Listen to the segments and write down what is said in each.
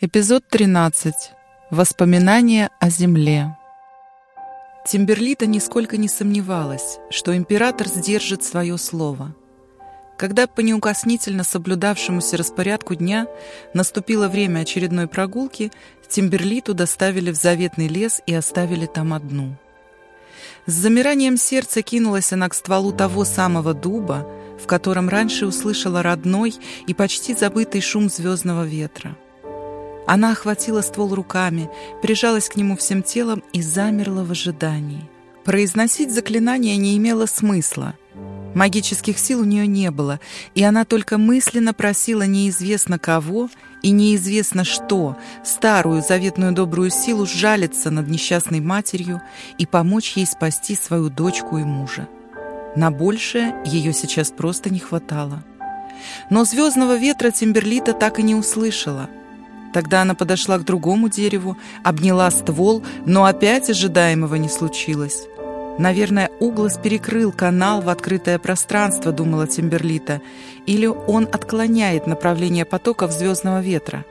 Эпизод 13. Воспоминания о земле. Тимберлита нисколько не сомневалась, что император сдержит свое слово. Когда по неукоснительно соблюдавшемуся распорядку дня наступило время очередной прогулки, Тимберлиту доставили в заветный лес и оставили там одну. С замиранием сердца кинулась она к стволу того самого дуба, в котором раньше услышала родной и почти забытый шум звездного ветра. Она охватила ствол руками, прижалась к нему всем телом и замерла в ожидании. Произносить заклинание не имело смысла. Магических сил у нее не было, и она только мысленно просила неизвестно кого и неизвестно что, старую заветную добрую силу сжалиться над несчастной матерью и помочь ей спасти свою дочку и мужа. На большее ее сейчас просто не хватало. Но звездного ветра Тимберлита так и не услышала – Тогда она подошла к другому дереву, обняла ствол, но опять ожидаемого не случилось. Наверное, Углас перекрыл канал в открытое пространство, думала Тимберлита, или он отклоняет направление потоков звездного ветра.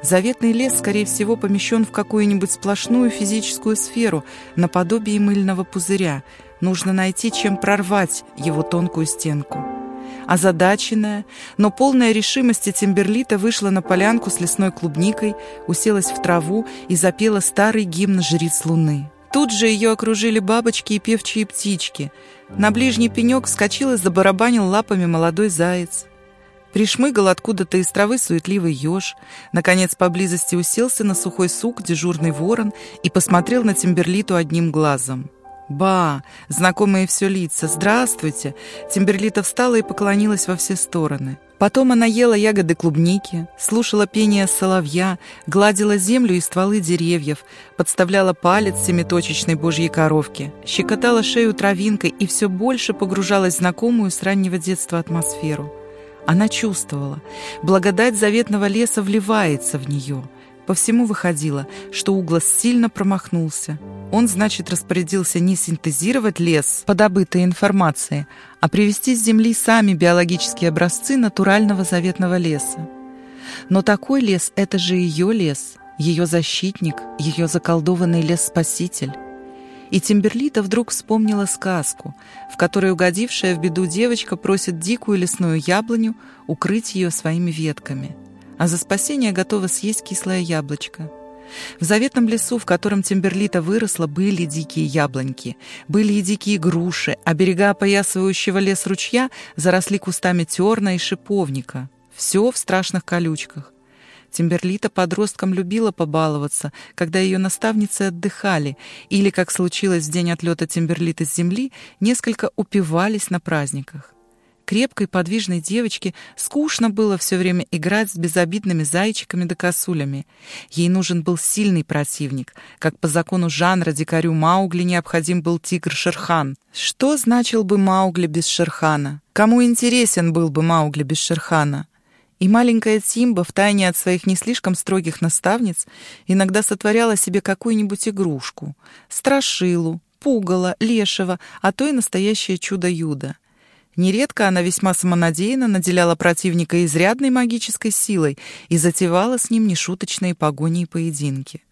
Заветный лес, скорее всего, помещен в какую-нибудь сплошную физическую сферу, наподобие мыльного пузыря. Нужно найти, чем прорвать его тонкую стенку. Озадаченная, но полная решимости Тимберлита вышла на полянку с лесной клубникой, уселась в траву и запела старый гимн жриц луны. Тут же ее окружили бабочки и певчие птички. На ближний пенек вскочил и забарабанил лапами молодой заяц. Пришмыгал откуда-то из травы суетливый еж. Наконец, поблизости уселся на сухой сук дежурный ворон и посмотрел на Тимберлиту одним глазом. «Ба! Знакомые все лица! Здравствуйте!» Тимберлита встала и поклонилась во все стороны. Потом она ела ягоды клубники, слушала пение соловья, гладила землю и стволы деревьев, подставляла палец семиточечной божьей коровке, щекотала шею травинкой и все больше погружалась в знакомую с раннего детства атмосферу. Она чувствовала, благодать заветного леса вливается в нее – по всему выходило, что Углас сильно промахнулся. Он, значит, распорядился не синтезировать лес по добытой информации, а привести с Земли сами биологические образцы натурального заветного леса. Но такой лес — это же ее лес, ее защитник, ее заколдованный лес-спаситель. И Тимберлита вдруг вспомнила сказку, в которой угодившая в беду девочка просит дикую лесную яблоню укрыть ее своими ветками — а за спасение готова съесть кислое яблочко. В заветном лесу, в котором Тимберлита выросла, были дикие яблоньки, были и дикие груши, а берега опоясывающего лес ручья заросли кустами терна и шиповника. Все в страшных колючках. Тимберлита подростком любила побаловаться, когда ее наставницы отдыхали, или, как случилось в день отлета Тимберлита с земли, несколько упивались на праздниках крепкой, подвижной девочке скучно было все время играть с безобидными зайчиками да косулями. Ей нужен был сильный противник, как по закону жанра дикарю Маугли необходим был тигр Шерхан. Что значил бы Маугли без Шерхана? Кому интересен был бы Маугли без Шерхана? И маленькая Тимба, втайне от своих не слишком строгих наставниц, иногда сотворяла себе какую-нибудь игрушку. Страшилу, пугало, лешего, а то и настоящее чудо-юдо. Нередко она весьма самонадеянно наделяла противника изрядной магической силой и затевала с ним нешуточные погони и поединки.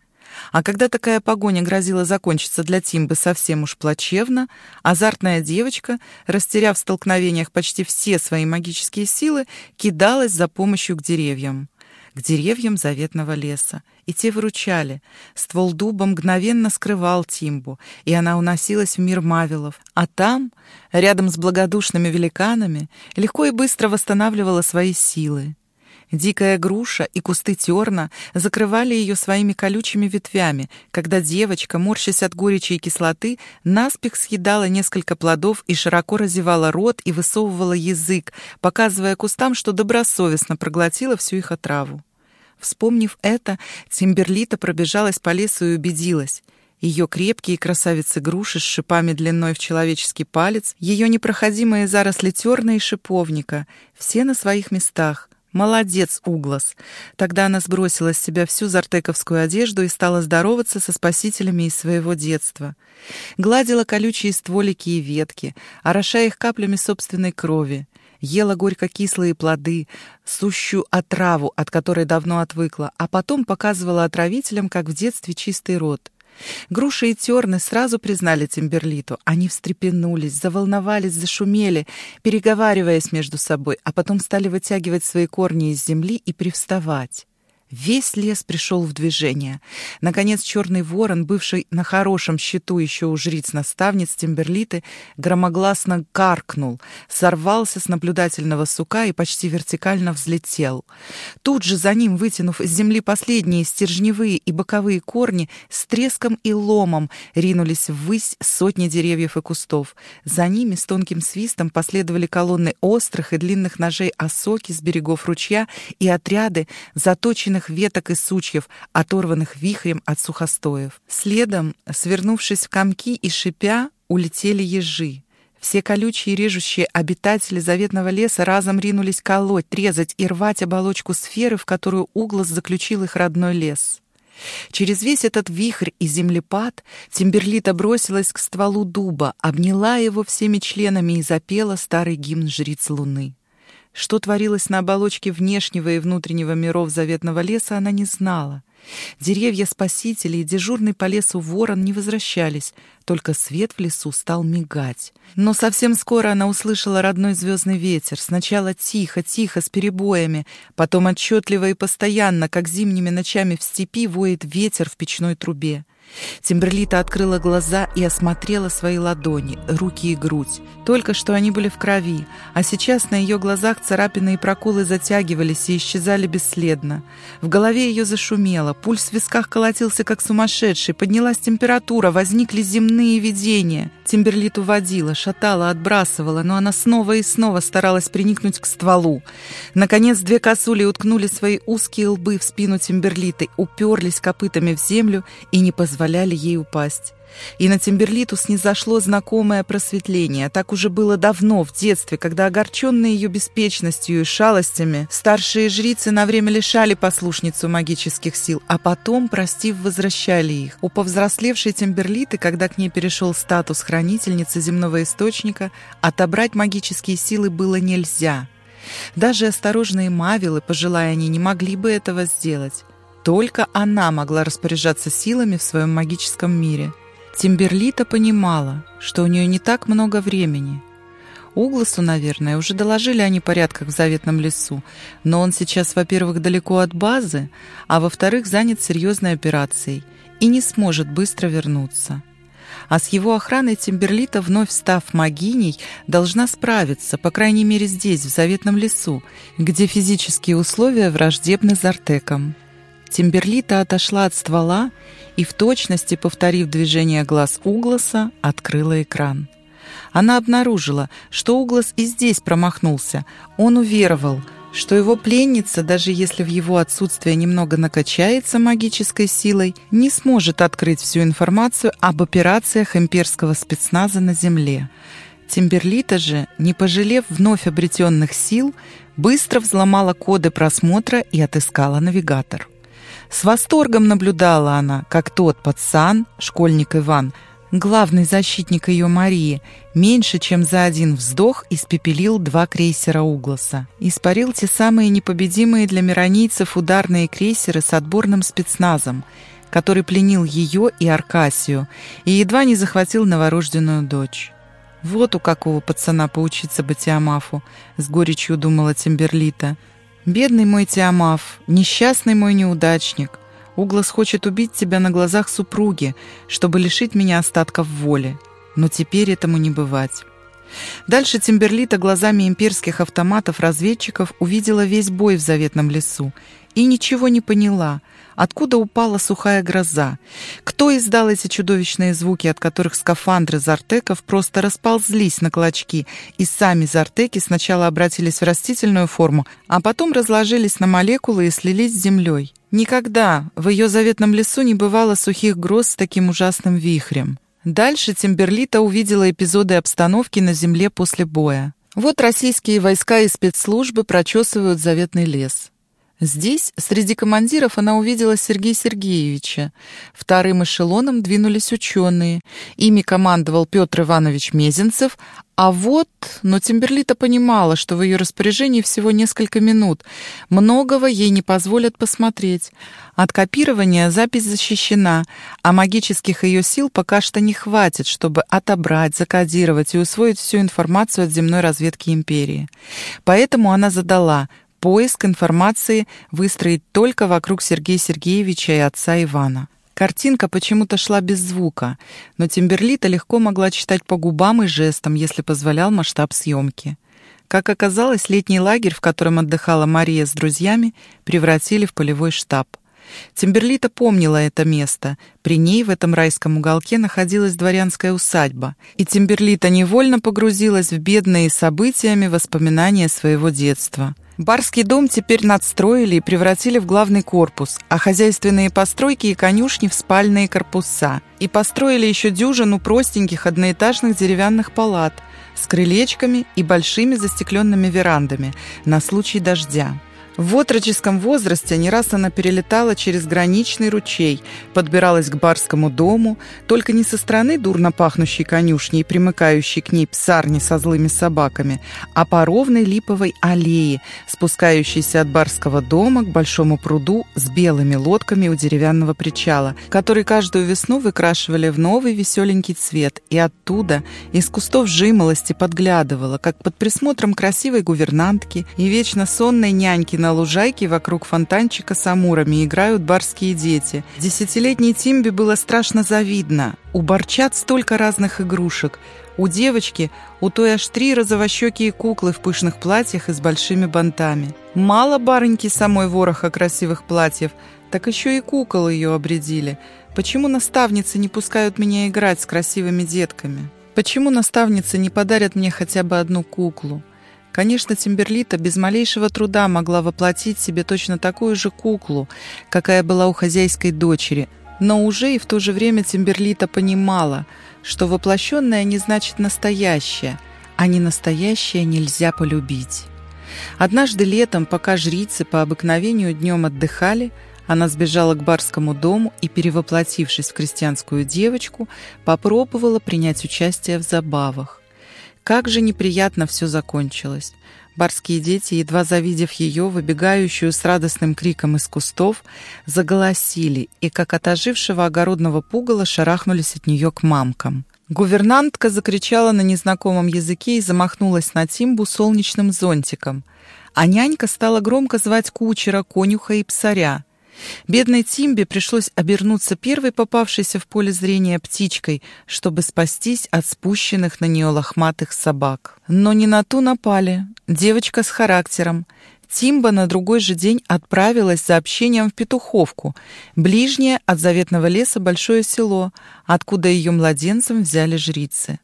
А когда такая погоня грозила закончиться для Тимбы совсем уж плачевно, азартная девочка, растеряв в столкновениях почти все свои магические силы, кидалась за помощью к деревьям к деревьям заветного леса, и те выручали. Ствол дуба мгновенно скрывал Тимбу, и она уносилась в мир Мавилов. А там, рядом с благодушными великанами, легко и быстро восстанавливала свои силы. Дикая груша и кусты терна закрывали ее своими колючими ветвями, когда девочка, морщась от горечи и кислоты, наспех съедала несколько плодов и широко разевала рот и высовывала язык, показывая кустам, что добросовестно проглотила всю их отраву. Вспомнив это, Тимберлита пробежалась по лесу и убедилась. Ее крепкие красавицы груши с шипами длиной в человеческий палец, ее непроходимые заросли терна и шиповника, все на своих местах — Молодец, Углас. Тогда она сбросила с себя всю зартековскую одежду и стала здороваться со спасителями из своего детства. Гладила колючие стволики и ветки, орошая их каплями собственной крови. ела горько-кислые плоды, сущую отраву, от которой давно отвыкла, а потом показывала отравителям, как в детстве, чистый рот. Груши и терны сразу признали Тимберлиту. Они встрепенулись, заволновались, зашумели, переговариваясь между собой, а потом стали вытягивать свои корни из земли и привставать. Весь лес пришел в движение. Наконец черный ворон, бывший на хорошем счету еще у жриц-наставниц Тимберлиты, громогласно каркнул, сорвался с наблюдательного сука и почти вертикально взлетел. Тут же за ним, вытянув из земли последние стержневые и боковые корни, с треском и ломом ринулись ввысь сотни деревьев и кустов. За ними с тонким свистом последовали колонны острых и длинных ножей осоки с берегов ручья и отряды заточенных длинных веток и сучьев, оторванных вихрем от сухостоев. Следом, свернувшись в комки и шипя, улетели ежи. Все колючие режущие обитатели заветного леса разом ринулись колоть, трезать и рвать оболочку сферы, в которую Углас заключил их родной лес. Через весь этот вихрь и землепад Тимберлита бросилась к стволу дуба, обняла его всеми членами и запела старый гимн жриц луны. Что творилось на оболочке внешнего и внутреннего миров заветного леса, она не знала. Деревья спасителей и дежурный по лесу ворон не возвращались, только свет в лесу стал мигать. Но совсем скоро она услышала родной звездный ветер, сначала тихо-тихо, с перебоями, потом отчетливо и постоянно, как зимними ночами в степи воет ветер в печной трубе. Тимберлита открыла глаза и осмотрела свои ладони, руки и грудь. Только что они были в крови, а сейчас на ее глазах царапины и проколы затягивались и исчезали бесследно. В голове ее зашумело, пульс в висках колотился как сумасшедший, поднялась температура, возникли земные видения. Тимберлиту водила, шатала, отбрасывала, но она снова и снова старалась приникнуть к стволу. Наконец две косули уткнули свои узкие лбы в спину Тимберлиты, уперлись копытами в землю и не позволили позволяли ей упасть. И на Тимберлиту снизошло знакомое просветление. Так уже было давно, в детстве, когда, огорченные ее беспечностью и шалостями, старшие жрицы на время лишали послушницу магических сил, а потом, простив, возвращали их. У повзрослевшей Тимберлиты, когда к ней перешел статус хранительницы земного источника, отобрать магические силы было нельзя. Даже осторожные мавилы, пожелая они, не могли бы этого сделать. Только она могла распоряжаться силами в своем магическом мире. Тимберлита понимала, что у нее не так много времени. Угласу, наверное, уже доложили о непорядках в заветном лесу, но он сейчас, во-первых, далеко от базы, а во-вторых, занят серьезной операцией и не сможет быстро вернуться. А с его охраной Тимберлита, вновь став магиней, должна справиться, по крайней мере здесь, в заветном лесу, где физические условия враждебны Зартеком. Тимберлита отошла от ствола и, в точности повторив движение глаз Угласа, открыла экран. Она обнаружила, что Углас и здесь промахнулся. Он уверовал, что его пленница, даже если в его отсутствие немного накачается магической силой, не сможет открыть всю информацию об операциях имперского спецназа на Земле. Тимберлита же, не пожалев вновь обретенных сил, быстро взломала коды просмотра и отыскала навигатор. С восторгом наблюдала она, как тот пацан, школьник Иван, главный защитник ее Марии, меньше чем за один вздох испепелил два крейсера Угласа. Испарил те самые непобедимые для миронийцев ударные крейсеры с отборным спецназом, который пленил ее и Аркасию и едва не захватил новорожденную дочь. Вот у какого пацана поучиться Батиамафу, с горечью думала Тимберлита – «Бедный мой Тиамав, несчастный мой неудачник, Углас хочет убить тебя на глазах супруги, чтобы лишить меня остатков воли. Но теперь этому не бывать». Дальше Тимберлита глазами имперских автоматов-разведчиков увидела весь бой в заветном лесу и ничего не поняла – Откуда упала сухая гроза? Кто издал эти чудовищные звуки, от которых скафандры зартеков просто расползлись на клочки, и сами зартеки сначала обратились в растительную форму, а потом разложились на молекулы и слились с землей? Никогда в ее заветном лесу не бывало сухих гроз с таким ужасным вихрем. Дальше Тимберлита увидела эпизоды обстановки на земле после боя. Вот российские войска и спецслужбы прочесывают заветный лес. Здесь, среди командиров, она увидела Сергея Сергеевича. Вторым эшелоном двинулись ученые. Ими командовал Петр Иванович Мезенцев, а вот, но Тимберлита понимала, что в ее распоряжении всего несколько минут. Многого ей не позволят посмотреть. От копирования запись защищена, а магических ее сил пока что не хватит, чтобы отобрать, закодировать и усвоить всю информацию от земной разведки империи. Поэтому она задала Поиск информации выстроить только вокруг Сергея Сергеевича и отца Ивана. Картинка почему-то шла без звука, но Тимберлита легко могла читать по губам и жестам, если позволял масштаб съемки. Как оказалось, летний лагерь, в котором отдыхала Мария с друзьями, превратили в полевой штаб. Тимберлита помнила это место. При ней в этом райском уголке находилась дворянская усадьба, и Тимберлита невольно погрузилась в бедные событиями воспоминания своего детства — Барский дом теперь надстроили и превратили в главный корпус, а хозяйственные постройки и конюшни в спальные корпуса. И построили еще дюжину простеньких одноэтажных деревянных палат с крылечками и большими застекленными верандами на случай дождя. В отроческом возрасте не раз она перелетала через граничный ручей, подбиралась к барскому дому, только не со стороны дурно пахнущей конюшни и примыкающей к ней псарни со злыми собаками, а по ровной липовой аллее, спускающейся от барского дома к большому пруду с белыми лодками у деревянного причала, который каждую весну выкрашивали в новый веселенький цвет, и оттуда, из кустов жимолости, подглядывала, как под присмотром красивой гувернантки и вечно сонной няньки на на лужайке вокруг фонтанчика с амурами играют барские дети. Десятилетней Тимбе было страшно завидно. У барчат столько разных игрушек. У девочки, у той аж три розовощекие куклы в пышных платьях и с большими бантами. Мало барыньки самой вороха красивых платьев, так еще и кукол ее обредили. Почему наставницы не пускают меня играть с красивыми детками? Почему наставницы не подарят мне хотя бы одну куклу? Конечно, Тимберлита без малейшего труда могла воплотить себе точно такую же куклу, какая была у хозяйской дочери, но уже и в то же время Тимберлита понимала, что воплощенное не значит настоящее, а не настоящее нельзя полюбить. Однажды летом, пока жрицы по обыкновению днем отдыхали, она сбежала к барскому дому и, перевоплотившись в крестьянскую девочку, попробовала принять участие в забавах. Как же неприятно все закончилось. Барские дети, едва завидев ее, выбегающую с радостным криком из кустов, заголосили и, как от ожившего огородного пугала, шарахнулись от нее к мамкам. Гувернантка закричала на незнакомом языке и замахнулась на Тимбу солнечным зонтиком, а нянька стала громко звать кучера, конюха и псаря. Бедной Тимбе пришлось обернуться первой попавшейся в поле зрения птичкой, чтобы спастись от спущенных на нее лохматых собак. Но не на ту напали. Девочка с характером. Тимба на другой же день отправилась за общением в Петуховку, ближнее от заветного леса большое село, откуда ее младенцем взяли жрицы.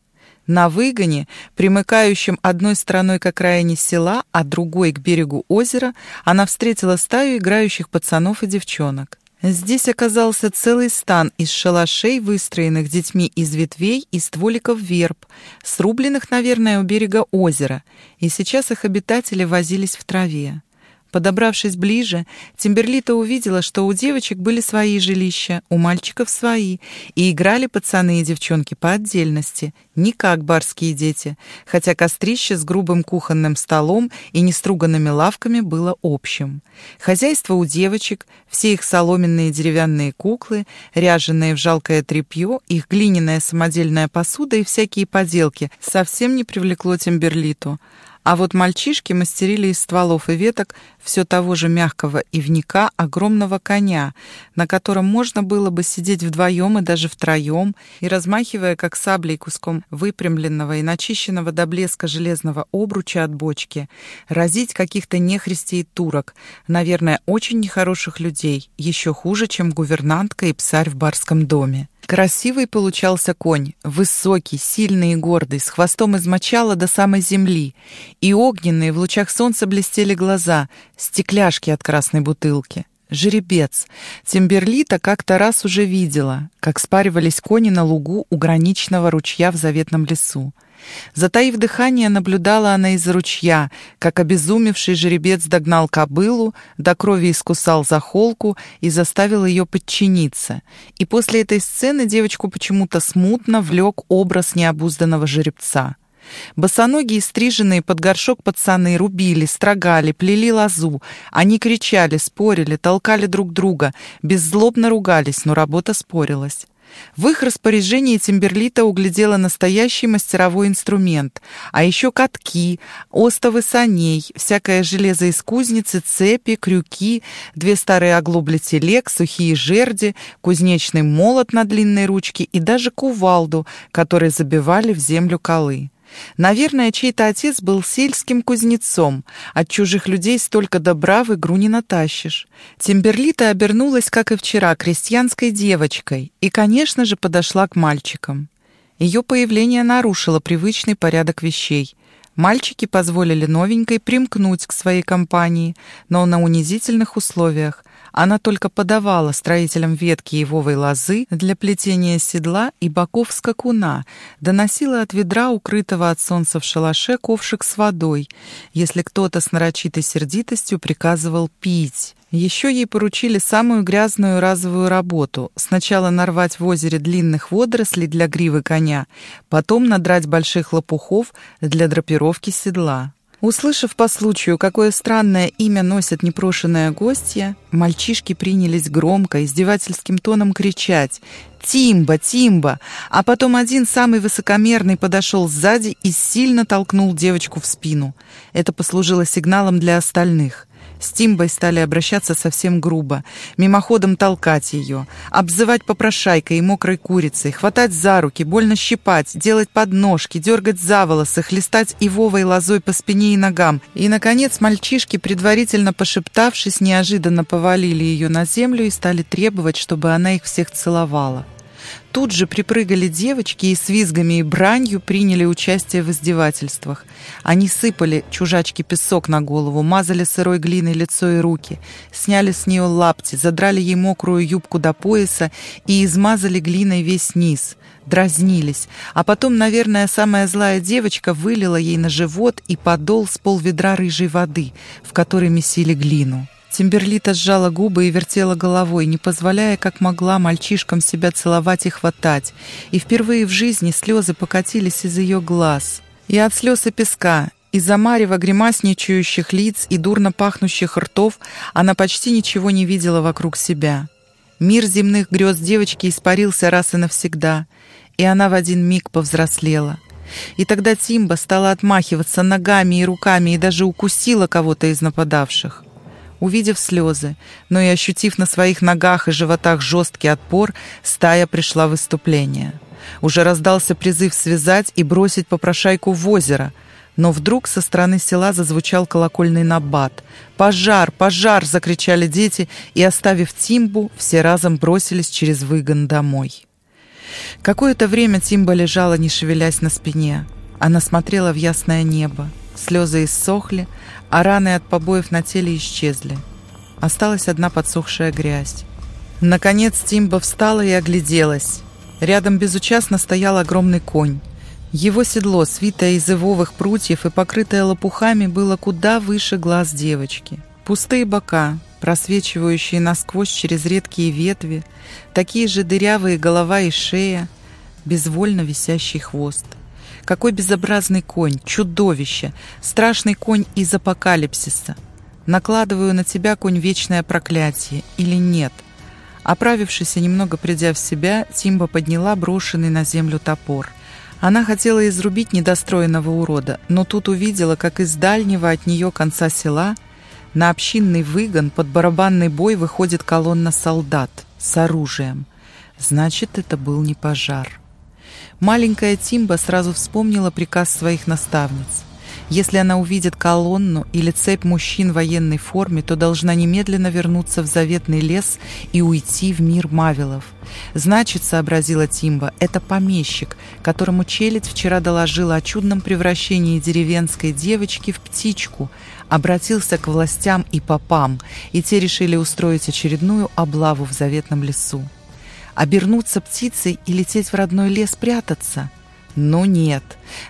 На выгоне, примыкающем одной стороной к окраине села, а другой к берегу озера, она встретила стаю играющих пацанов и девчонок. Здесь оказался целый стан из шалашей, выстроенных детьми из ветвей и стволиков верб, срубленных, наверное, у берега озера, и сейчас их обитатели возились в траве. Подобравшись ближе, Тимберлита увидела, что у девочек были свои жилища, у мальчиков свои, и играли пацаны и девчонки по отдельности, не как барские дети, хотя кострище с грубым кухонным столом и неструганными лавками было общим. Хозяйство у девочек, все их соломенные деревянные куклы, ряженые в жалкое тряпье, их глиняная самодельная посуда и всякие поделки совсем не привлекло Тимберлиту. А вот мальчишки мастерили из стволов и веток все того же мягкого ивника огромного коня, на котором можно было бы сидеть вдвоем и даже втроем, и, размахивая как саблей куском выпрямленного и начищенного до блеска железного обруча от бочки, разить каких-то нехристей турок, наверное, очень нехороших людей, еще хуже, чем гувернантка и псарь в барском доме. Красивый получался конь, высокий, сильный и гордый, с хвостом из мочала до самой земли, и огненные в лучах солнца блестели глаза, стекляшки от красной бутылки. Жеребец. Тимберлита как-то раз уже видела, как спаривались кони на лугу у граничного ручья в заветном лесу. Затаив дыхание, наблюдала она из ручья, как обезумевший жеребец догнал кобылу, до крови искусал за холку и заставил ее подчиниться. И после этой сцены девочку почему-то смутно влек образ необузданного жеребца. Босоногие, стриженные под горшок пацаны рубили, строгали, плели лозу. Они кричали, спорили, толкали друг друга, беззлобно ругались, но работа спорилась. В их распоряжении Тимберлита углядела настоящий мастеровой инструмент, а еще катки, остовы саней, всякое железо из кузницы, цепи, крюки, две старые оглобли телег, сухие жерди, кузнечный молот на длинной ручке и даже кувалду, которые забивали в землю колы. Наверное, чей-то отец был сельским кузнецом. От чужих людей столько добра в игру не натащишь. Тимберлита обернулась, как и вчера, крестьянской девочкой и, конечно же, подошла к мальчикам. Ее появление нарушило привычный порядок вещей. Мальчики позволили новенькой примкнуть к своей компании, но на унизительных условиях – она только подавала строителям ветки ивовой лозы для плетения седла и боков скакуна, доносила от ведра, укрытого от солнца в шалаше, ковшик с водой, если кто-то с нарочитой сердитостью приказывал пить. Еще ей поручили самую грязную разовую работу. Сначала нарвать в озере длинных водорослей для гривы коня, потом надрать больших лопухов для драпировки седла. Услышав по случаю, какое странное имя носит непрошенная гостья, мальчишки принялись громко, издевательским тоном кричать «Тимба! Тимба!», а потом один самый высокомерный подошел сзади и сильно толкнул девочку в спину. Это послужило сигналом для остальных – с Тимбой стали обращаться совсем грубо, мимоходом толкать ее, обзывать попрошайкой и мокрой курицей, хватать за руки, больно щипать, делать подножки, дергать за волосы, хлестать ивовой лозой по спине и ногам. И, наконец, мальчишки, предварительно пошептавшись, неожиданно повалили ее на землю и стали требовать, чтобы она их всех целовала. Тут же припрыгали девочки и с визгами и бранью приняли участие в издевательствах. Они сыпали чужачки песок на голову, мазали сырой глиной лицо и руки, сняли с нее лапти, задрали ей мокрую юбку до пояса и измазали глиной весь низ. Дразнились. А потом, наверное, самая злая девочка вылила ей на живот и подол с полведра рыжей воды, в которой месили глину. Тимберлита сжала губы и вертела головой, не позволяя, как могла, мальчишкам себя целовать и хватать. И впервые в жизни слезы покатились из ее глаз. И от слез и песка, из-за марева гримасничающих лиц и дурно пахнущих ртов она почти ничего не видела вокруг себя. Мир земных грез девочки испарился раз и навсегда, и она в один миг повзрослела. И тогда Тимба стала отмахиваться ногами и руками и даже укусила кого-то из нападавших. Увидев слезы, но и ощутив на своих ногах и животах жесткий отпор, стая пришла в выступление. Уже раздался призыв связать и бросить попрошайку в озеро, но вдруг со стороны села зазвучал колокольный набат. «Пожар! Пожар!» — закричали дети, и, оставив Тимбу, все разом бросились через выгон домой. Какое-то время Тимба лежала, не шевелясь на спине. Она смотрела в ясное небо. Слезы иссохли, а раны от побоев на теле исчезли. Осталась одна подсохшая грязь. Наконец Тимба встала и огляделась. Рядом безучастно стоял огромный конь. Его седло, свитое из ивовых прутьев и покрытое лопухами, было куда выше глаз девочки. Пустые бока, просвечивающие насквозь через редкие ветви, такие же дырявые голова и шея, безвольно висящий хвост — какой безобразный конь, чудовище, страшный конь из апокалипсиса. Накладываю на тебя, конь, вечное проклятие, или нет? Оправившись и немного придя в себя, Тимба подняла брошенный на землю топор. Она хотела изрубить недостроенного урода, но тут увидела, как из дальнего от нее конца села на общинный выгон под барабанный бой выходит колонна солдат с оружием. Значит, это был не пожар. Маленькая Тимба сразу вспомнила приказ своих наставниц. Если она увидит колонну или цепь мужчин в военной форме, то должна немедленно вернуться в заветный лес и уйти в мир Мавилов. Значит, сообразила Тимба, это помещик, которому Челядь вчера доложила о чудном превращении деревенской девочки в птичку, обратился к властям и попам, и те решили устроить очередную облаву в заветном лесу обернуться птицей и лететь в родной лес прятаться. Но нет.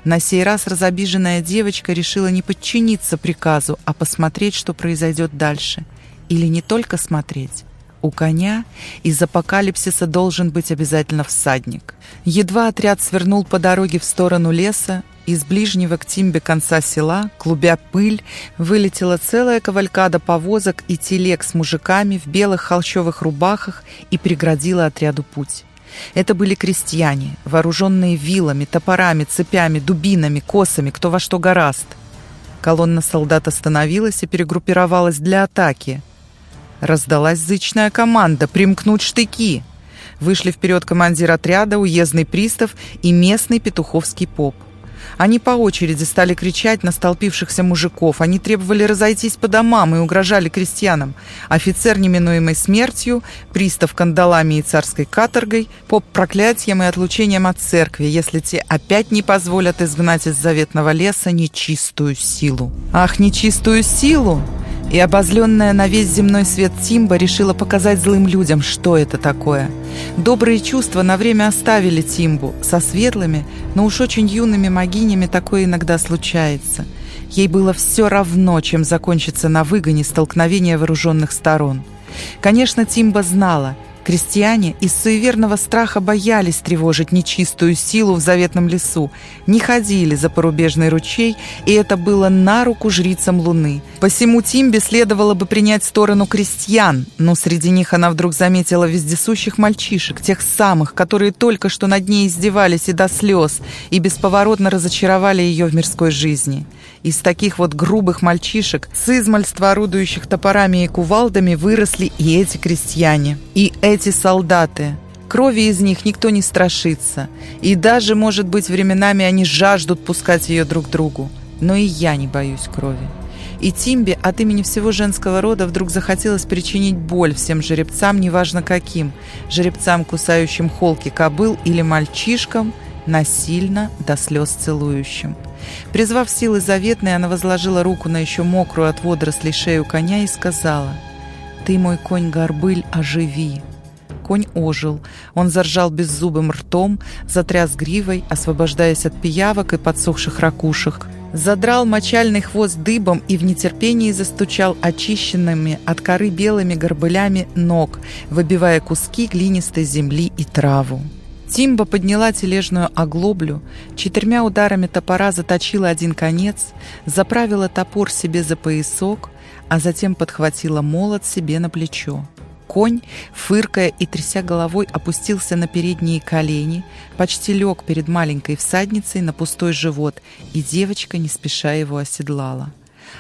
На сей раз разобиженная девочка решила не подчиниться приказу, а посмотреть, что произойдет дальше. Или не только смотреть. У коня из апокалипсиса должен быть обязательно всадник. Едва отряд свернул по дороге в сторону леса, из ближнего к Тимбе конца села, клубя пыль, вылетела целая кавалькада повозок и телег с мужиками в белых холщовых рубахах и преградила отряду путь. Это были крестьяне, вооруженные вилами, топорами, цепями, дубинами, косами, кто во что гораст. Колонна солдат остановилась и перегруппировалась для атаки. Раздалась зычная команда «Примкнуть штыки!» Вышли вперед командир отряда, уездный пристав и местный петуховский поп. Они по очереди стали кричать на столпившихся мужиков. Они требовали разойтись по домам и угрожали крестьянам. Офицер неминуемой смертью, пристав кандалами и царской каторгой, поп проклятием и отлучением от церкви, если те опять не позволят изгнать из заветного леса нечистую силу. Ах, нечистую силу! И обозленная на весь земной свет Тимба решила показать злым людям, что это такое. Добрые чувства на время оставили Тимбу. Со светлыми, но уж очень юными могинями такое иногда случается. Ей было все равно, чем закончится на выгоне столкновения вооруженных сторон. Конечно, Тимба знала – Крестьяне из суеверного страха боялись тревожить нечистую силу в заветном лесу, не ходили за порубежный ручей, и это было на руку жрицам Луны. Посему Тимбе следовало бы принять сторону крестьян, но среди них она вдруг заметила вездесущих мальчишек, тех самых, которые только что над ней издевались и до слез, и бесповоротно разочаровали ее в мирской жизни. Из таких вот грубых мальчишек, с измальства орудующих топорами и кувалдами, выросли и эти крестьяне. И эти солдаты. Крови из них никто не страшится. И даже, может быть, временами они жаждут пускать ее друг другу. Но и я не боюсь крови. И Тимбе от имени всего женского рода вдруг захотелось причинить боль всем жеребцам, неважно каким. Жеребцам, кусающим холки кобыл или мальчишкам, насильно до слез целующим. Призвав силы заветные, она возложила руку на еще мокрую от водорослей шею коня и сказала «Ты, мой конь-горбыль, оживи!» Конь ожил. Он заржал беззубым ртом, затряс гривой, освобождаясь от пиявок и подсохших ракушек. Задрал мочальный хвост дыбом и в нетерпении застучал очищенными от коры белыми горбылями ног, выбивая куски глинистой земли и траву. Тимба подняла тележную оглоблю, четырьмя ударами топора заточила один конец, заправила топор себе за поясок, а затем подхватила молот себе на плечо. Конь, фыркая и тряся головой, опустился на передние колени, почти лег перед маленькой всадницей на пустой живот, и девочка не спеша его оседлала.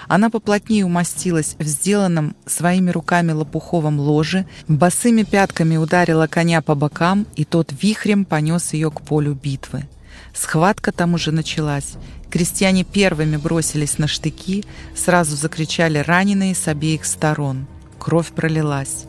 Она поплотнее умостилась в сделанном своими руками лопуховом ложе, босыми пятками ударила коня по бокам, и тот вихрем понес ее к полю битвы. Схватка там уже началась. Крестьяне первыми бросились на штыки, сразу закричали раненые с обеих сторон. Кровь пролилась.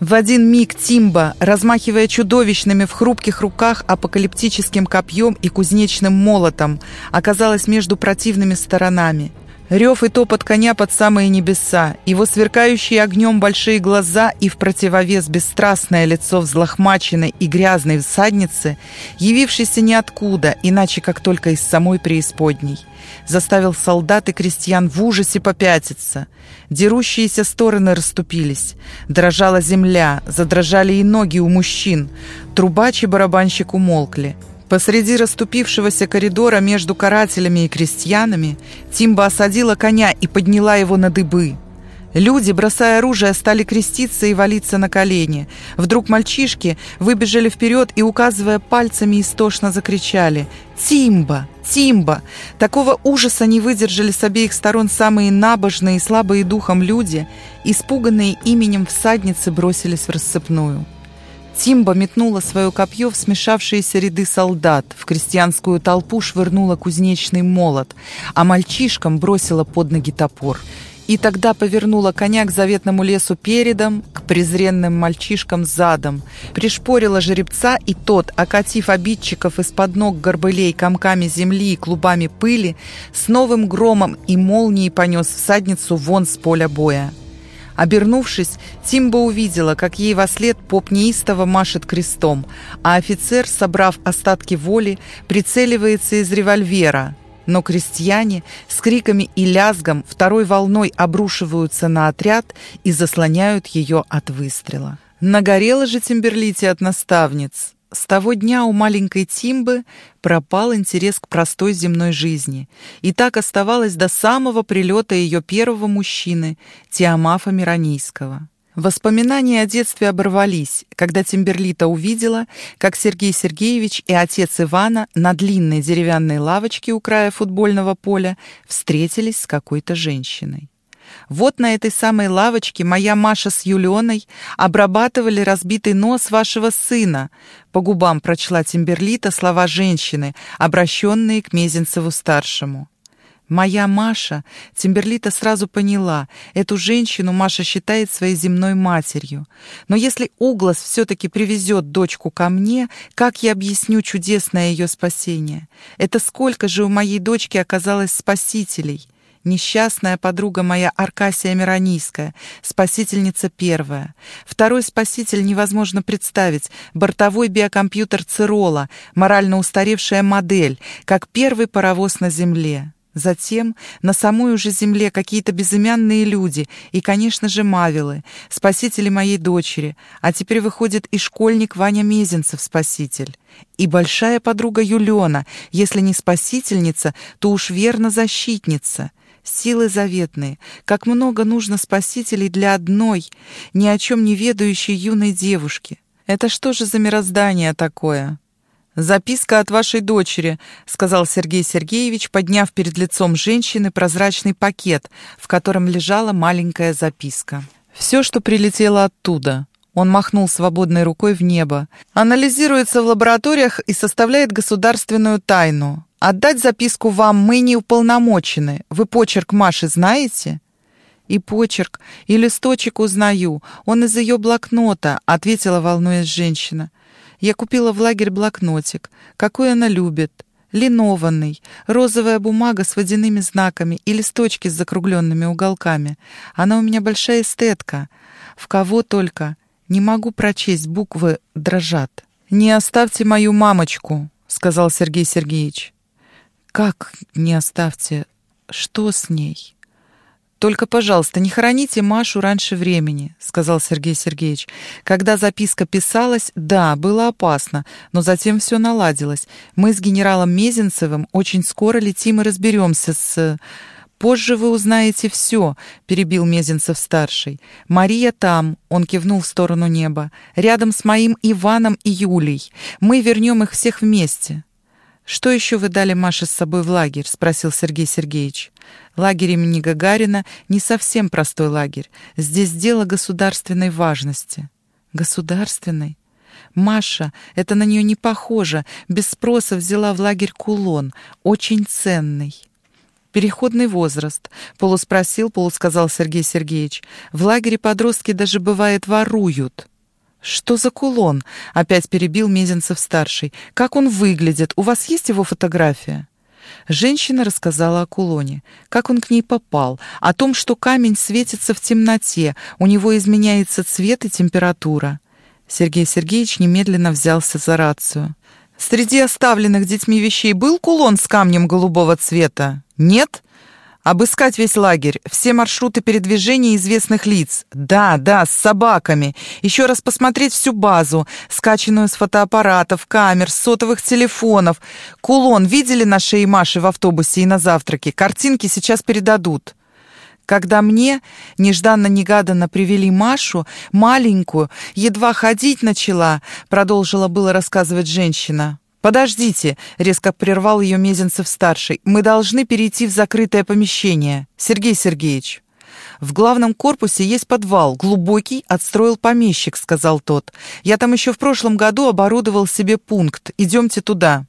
В один миг Тимба, размахивая чудовищными в хрупких руках апокалиптическим копьем и кузнечным молотом, оказалась между противными сторонами. Рев и топот коня под самые небеса, его сверкающие огнем большие глаза и в противовес бесстрастное лицо взлохмаченной и грязной всадницы, явившейся ниоткуда, иначе как только из самой преисподней, заставил солдат и крестьян в ужасе попятиться. Дерущиеся стороны расступились. Дрожала земля, задрожали и ноги у мужчин. Трубач и барабанщик умолкли. Посреди расступившегося коридора между карателями и крестьянами Тимба осадила коня и подняла его на дыбы. Люди, бросая оружие, стали креститься и валиться на колени. Вдруг мальчишки выбежали вперед и, указывая пальцами, истошно закричали «Тимба! Тимба!». Такого ужаса не выдержали с обеих сторон самые набожные и слабые духом люди, испуганные именем всадницы бросились в рассыпную. Тимба метнула свое копье в смешавшиеся ряды солдат, в крестьянскую толпу швырнула кузнечный молот, а мальчишкам бросила под ноги топор. И тогда повернула коня к заветному лесу передом, к презренным мальчишкам задом, пришпорила жеребца, и тот, окатив обидчиков из-под ног горбылей комками земли и клубами пыли, с новым громом и молнией понес всадницу вон с поля боя. Обернувшись, Тимба увидела, как ей во след поп неистово машет крестом, а офицер, собрав остатки воли, прицеливается из револьвера. Но крестьяне с криками и лязгом второй волной обрушиваются на отряд и заслоняют ее от выстрела. Нагорела же Тимберлите от наставниц. С того дня у маленькой Тимбы пропал интерес к простой земной жизни, и так оставалось до самого прилета ее первого мужчины, Тиамафа Миронийского. Воспоминания о детстве оборвались, когда Тимберлита увидела, как Сергей Сергеевич и отец Ивана на длинной деревянной лавочке у края футбольного поля встретились с какой-то женщиной. Вот на этой самой лавочке моя Маша с Юленой обрабатывали разбитый нос вашего сына. По губам прочла Тимберлита слова женщины, обращенные к Мезенцеву-старшему. Моя Маша, Тимберлита сразу поняла, эту женщину Маша считает своей земной матерью. Но если Углас все-таки привезет дочку ко мне, как я объясню чудесное ее спасение? Это сколько же у моей дочки оказалось спасителей? Несчастная подруга моя Аркасия Миронийская, спасительница первая. Второй спаситель невозможно представить. Бортовой биокомпьютер Цирола, морально устаревшая модель, как первый паровоз на Земле. Затем на самой уже земле какие-то безымянные люди и, конечно же, мавилы, спасители моей дочери, а теперь выходит и школьник Ваня Мезенцев, спаситель. И большая подруга Юлена, если не спасительница, то уж верно защитница силы заветные, как много нужно спасителей для одной, ни о чем не ведающей юной девушки. Это что же за мироздание такое? «Записка от вашей дочери», — сказал Сергей Сергеевич, подняв перед лицом женщины прозрачный пакет, в котором лежала маленькая записка. «Все, что прилетело оттуда». Он махнул свободной рукой в небо. «Анализируется в лабораториях и составляет государственную тайну. Отдать записку вам мы не уполномочены. Вы почерк Маши знаете?» «И почерк, и листочек узнаю. Он из ее блокнота», — ответила, волнуясь женщина. «Я купила в лагерь блокнотик. Какой она любит. Линованный, розовая бумага с водяными знаками и листочки с закругленными уголками. Она у меня большая эстетка. В кого только. Не могу прочесть, буквы дрожат». «Не оставьте мою мамочку», — сказал Сергей Сергеевич. «Как не оставьте? Что с ней?» «Только, пожалуйста, не хороните Машу раньше времени», — сказал Сергей Сергеевич. «Когда записка писалась, да, было опасно, но затем все наладилось. Мы с генералом Мезенцевым очень скоро летим и разберемся с...» «Позже вы узнаете все», — перебил Мезенцев-старший. «Мария там», — он кивнул в сторону неба, — «рядом с моим Иваном и Юлей. Мы вернем их всех вместе». «Что еще вы дали Маше с собой в лагерь?» — спросил Сергей Сергеевич. «Лагерь имени Гагарина не совсем простой лагерь. Здесь дело государственной важности». «Государственной?» Маша, это на нее не похоже, без спроса взяла в лагерь кулон, очень ценный. «Переходный возраст», — полуспросил, полусказал Сергей Сергеевич. «В лагере подростки даже, бывает, воруют». «Что за кулон?» — опять перебил Мезенцев-старший. «Как он выглядит? У вас есть его фотография?» Женщина рассказала о кулоне, как он к ней попал, о том, что камень светится в темноте, у него изменяется цвет и температура. Сергей Сергеевич немедленно взялся за рацию. «Среди оставленных детьми вещей был кулон с камнем голубого цвета? Нет?» Обыскать весь лагерь, все маршруты передвижения известных лиц. Да, да, с собаками. Еще раз посмотреть всю базу, скачанную с фотоаппаратов, камер, сотовых телефонов. Кулон видели на шее Маши в автобусе и на завтраке? Картинки сейчас передадут. Когда мне нежданно-негаданно привели Машу, маленькую, едва ходить начала, продолжила было рассказывать женщина. «Подождите!» — резко прервал ее Мезенцев-старший. «Мы должны перейти в закрытое помещение. Сергей Сергеевич!» «В главном корпусе есть подвал, глубокий, отстроил помещик», — сказал тот. «Я там еще в прошлом году оборудовал себе пункт. Идемте туда».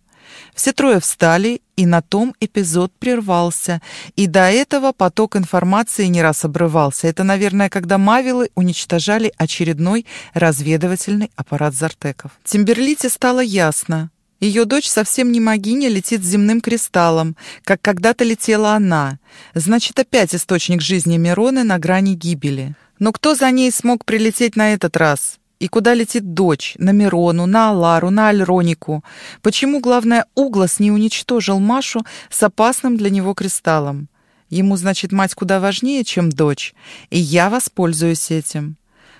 Все трое встали, и на том эпизод прервался. И до этого поток информации не раз обрывался. Это, наверное, когда Мавилы уничтожали очередной разведывательный аппарат Зартеков. Тимберлите стало ясно. Ее дочь совсем не могиня летит земным кристаллом, как когда-то летела она. Значит, опять источник жизни Мироны на грани гибели. Но кто за ней смог прилететь на этот раз? И куда летит дочь? На Мирону, на Алару, на Альронику? Почему, главное, Углас не уничтожил Машу с опасным для него кристаллом? Ему, значит, мать куда важнее, чем дочь, и я воспользуюсь этим.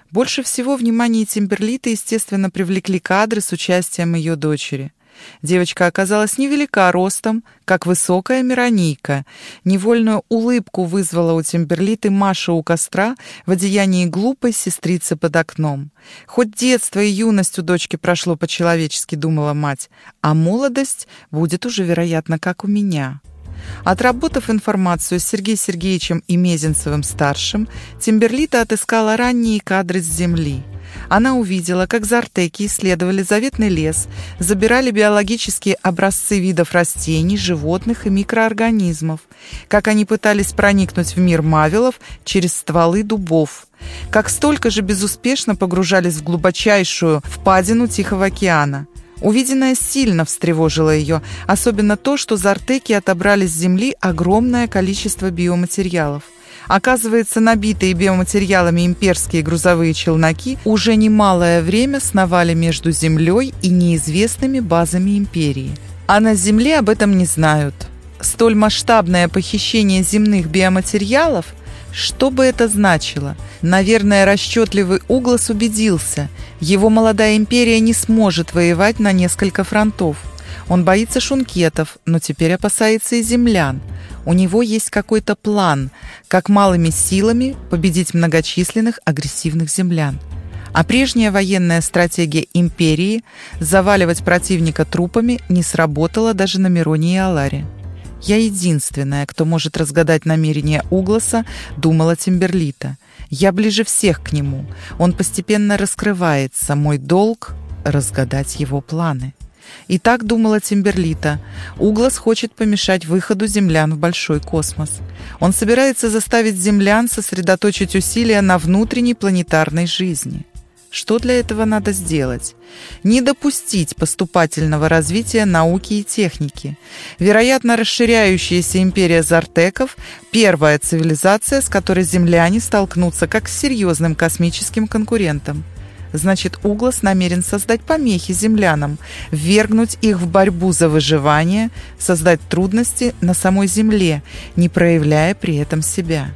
Больше всего внимание Тимберлита, естественно, привлекли кадры с участием ее дочери. Девочка оказалась невелика ростом, как высокая миронийка. Невольную улыбку вызвала у Тимберлиты Маша у костра в одеянии глупой сестрицы под окном. Хоть детство и юность у дочки прошло по-человечески, думала мать, а молодость будет уже, вероятно, как у меня. Отработав информацию с Сергеем Сергеевичем и Мезенцевым-старшим, Тимберлита отыскала ранние кадры с Земли. Она увидела, как зартеки исследовали заветный лес, забирали биологические образцы видов растений, животных и микроорганизмов, как они пытались проникнуть в мир мавилов через стволы дубов, как столько же безуспешно погружались в глубочайшую впадину Тихого океана. Увиденное сильно встревожило ее, особенно то, что зартеки отобрали с Земли огромное количество биоматериалов. Оказывается, набитые биоматериалами имперские грузовые челноки уже немалое время сновали между Землей и неизвестными базами империи. А на Земле об этом не знают. Столь масштабное похищение земных биоматериалов – что бы это значило? Наверное, расчетливый Углас убедился, его молодая империя не сможет воевать на несколько фронтов. Он боится шункетов, но теперь опасается и землян. У него есть какой-то план, как малыми силами победить многочисленных агрессивных землян. А прежняя военная стратегия империи заваливать противника трупами не сработала даже на Мироне и Аларе. «Я единственная, кто может разгадать намерения Угласа», — думала Тимберлита. «Я ближе всех к нему. Он постепенно раскрывается. Мой долг — разгадать его планы». И так думала Тимберлита. Углас хочет помешать выходу землян в большой космос. Он собирается заставить землян сосредоточить усилия на внутренней планетарной жизни. Что для этого надо сделать? Не допустить поступательного развития науки и техники. Вероятно, расширяющаяся империя Зартеков – первая цивилизация, с которой земляне столкнутся как с серьезным космическим конкурентом. Значит, Углас намерен создать помехи землянам, ввергнуть их в борьбу за выживание, создать трудности на самой Земле, не проявляя при этом себя.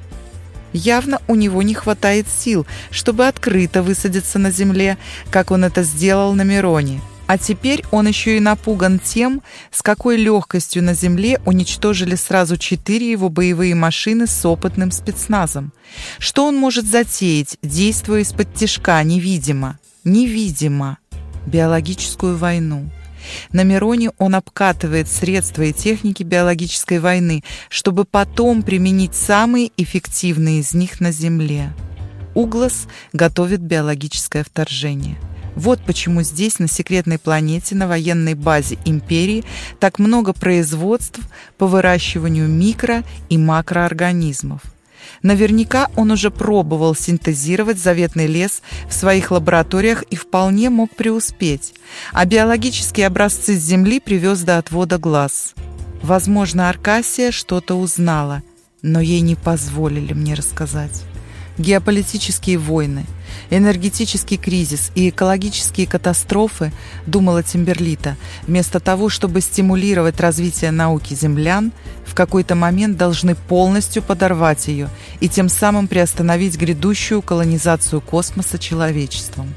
Явно у него не хватает сил, чтобы открыто высадиться на земле, как он это сделал на Мироне. А теперь он еще и напуган тем, с какой легкостью на земле уничтожили сразу четыре его боевые машины с опытным спецназом. Что он может затеять, действуя из-под тяжка, невидимо? Невидимо. Биологическую войну. На Мироне он обкатывает средства и техники биологической войны, чтобы потом применить самые эффективные из них на Земле. Углас готовит биологическое вторжение. Вот почему здесь, на секретной планете, на военной базе Империи, так много производств по выращиванию микро- и макроорганизмов. Наверняка он уже пробовал синтезировать заветный лес в своих лабораториях и вполне мог преуспеть, а биологические образцы с Земли привез до отвода глаз. Возможно, Аркасия что-то узнала, но ей не позволили мне рассказать. Геополитические войны, энергетический кризис и экологические катастрофы, думала Тимберлита, вместо того, чтобы стимулировать развитие науки землян, в какой-то момент должны полностью подорвать ее и тем самым приостановить грядущую колонизацию космоса человечеством.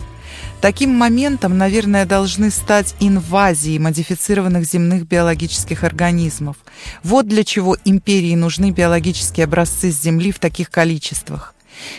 Таким моментом, наверное, должны стать инвазии модифицированных земных биологических организмов. Вот для чего империи нужны биологические образцы с Земли в таких количествах.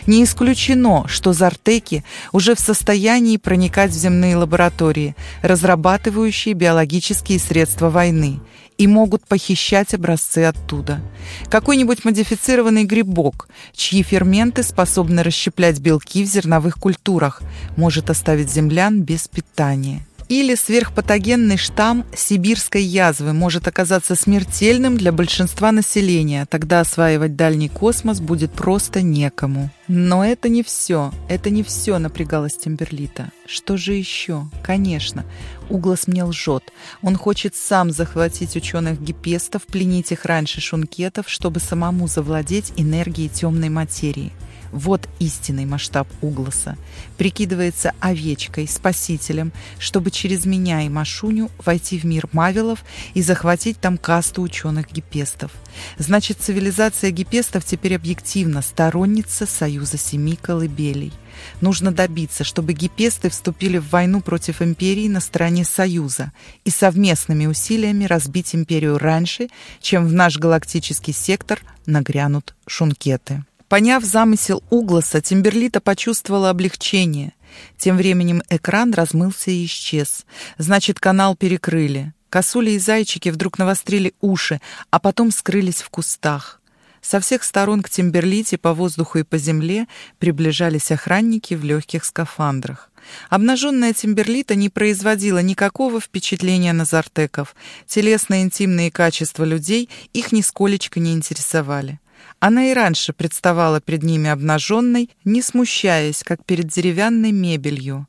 Не исключено, что зартеки уже в состоянии проникать в земные лаборатории, разрабатывающие биологические средства войны, и могут похищать образцы оттуда. Какой-нибудь модифицированный грибок, чьи ферменты способны расщеплять белки в зерновых культурах, может оставить землян без питания. Или сверхпатогенный штамм сибирской язвы может оказаться смертельным для большинства населения, тогда осваивать дальний космос будет просто некому. Но это не все, это не все, напрягалась Тимберлита. Что же еще? Конечно, Углас мне лжет. Он хочет сам захватить ученых гипестов, пленить их раньше шункетов, чтобы самому завладеть энергией темной материи. Вот истинный масштаб Угласа. Прикидывается овечкой, спасителем, чтобы через меня и Машуню войти в мир Мавилов и захватить там касту ученых-гипестов. Значит, цивилизация гипестов теперь объективно сторонница Союза Семи Колыбелей. Нужно добиться, чтобы гипесты вступили в войну против империи на стороне Союза и совместными усилиями разбить империю раньше, чем в наш галактический сектор нагрянут шункеты. Поняв замысел Угласа, Тимберлита почувствовала облегчение. Тем временем экран размылся и исчез. Значит, канал перекрыли. Косули и зайчики вдруг навострили уши, а потом скрылись в кустах. Со всех сторон к Тимберлите по воздуху и по земле приближались охранники в легких скафандрах. Обнаженная Тимберлита не производила никакого впечатления на зартеков. Телесные интимные качества людей их нисколечко не интересовали. Она и раньше представала перед ними обнаженной, не смущаясь, как перед деревянной мебелью.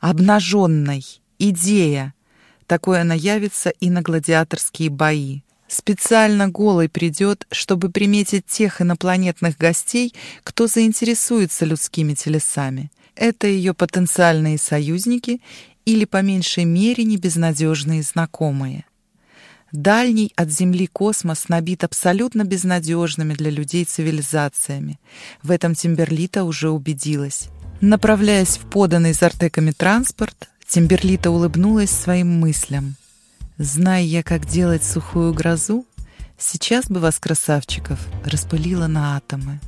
Обнаженной! Идея! Такое она явится и на гладиаторские бои. Специально голой придет, чтобы приметить тех инопланетных гостей, кто заинтересуется людскими телесами. Это ее потенциальные союзники или, по меньшей мере, небезнадежные знакомые. Дальний от Земли космос набит абсолютно безнадежными для людей цивилизациями. В этом Тимберлита уже убедилась. Направляясь в поданный зартеками транспорт, Тимберлита улыбнулась своим мыслям. Зная я, как делать сухую грозу, сейчас бы вас, красавчиков, распылила на атомы.